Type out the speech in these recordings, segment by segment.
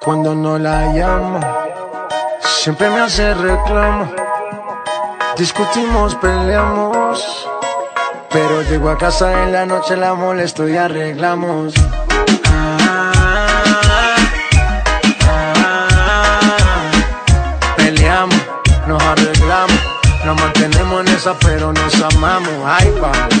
cuando no la llamo. Siempre me hace reclamo. Discutimos, peleamos. Pero llego a casa en la noche, la molesto y arreglamos. Peleamos, nos arreglamos. Nos mantenemos en esa, pero nos amamos. Ay, vamos.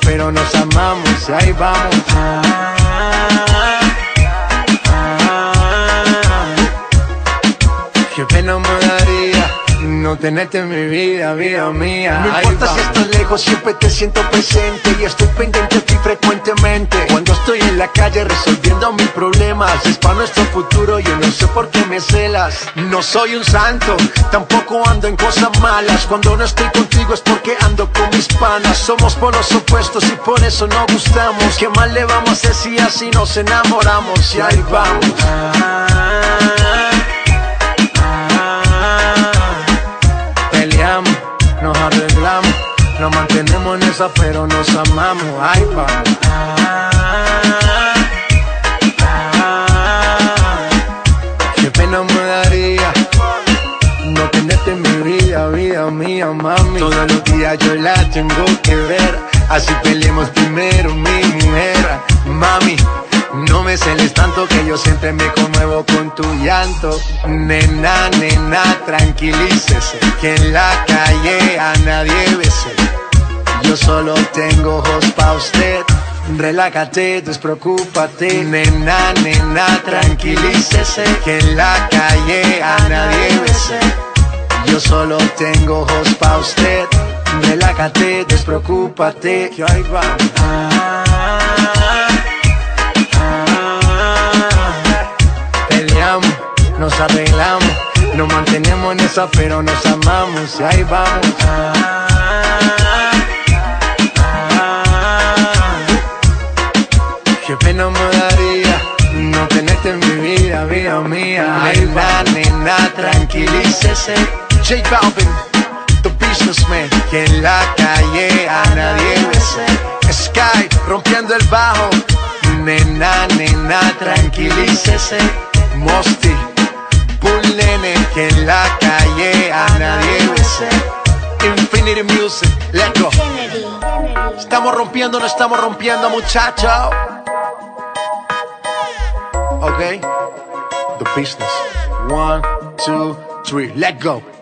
Pero nos amamos. Y ahí vamos. Qué pena me daría no tenerte en mi vida, vida mía. No importa si estás lejos, siempre te siento presente y estoy pendiente de ti frecuentemente. Estoy en la calle resolviendo mis problemas, es para nuestro futuro, yo no sé por qué me celas. No soy un santo, tampoco ando en cosas malas. Cuando no estoy contigo es porque ando con mis panas. Somos polos opuestos y por eso no gustamos. ¿Qué mal le vamos a hacer si así nos enamoramos? Y ahí vamos. Nos mantenemos en esa, pero nos amamos. Ay, va. Yo la tengo que ver. Así peleemos primero, mi mujer, mami. No me celes tanto que yo siempre me conmuevo con tu llanto. Nena, nena, tranquilícese. Que en la calle a nadie bese. Yo solo tengo ojos pa' usted. Relájate, despreocúpate. Nena, nena, tranquilícese. Que en la calle a nadie bese. Yo solo tengo ojos pa' usted. Relájate, despreocúpate. Que ahí va. nos arreglamos. Nos mantenemos en esa, pero nos amamos y ahí vamos. Qué pena me daría no tenerte en mi vida, vida mía. Ay, va, nena, tranquilícese. J Balvin, que en la calle a nadie bese. Sky, rompiendo el bajo. Nena, nena, tranquilícese. Mosty que en la calle a nadie bese. Infinity Music, let's go. Estamos rompiendo, no estamos rompiendo, muchachos. Ok, the business. One, two, three, let go.